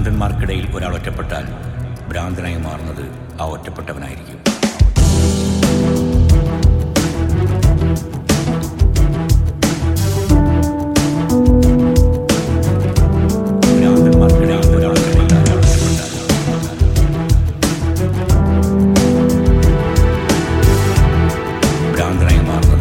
ഭ്രാന്തന്മാർക്കിടയിൽ ഒരാൾ ഒറ്റപ്പെട്ടാൽ ഭ്രാന്തനായി മാറുന്നത് ആ ഒറ്റപ്പെട്ടവനായിരിക്കും. ഭ്രാന്തനായി മാറുന്നത്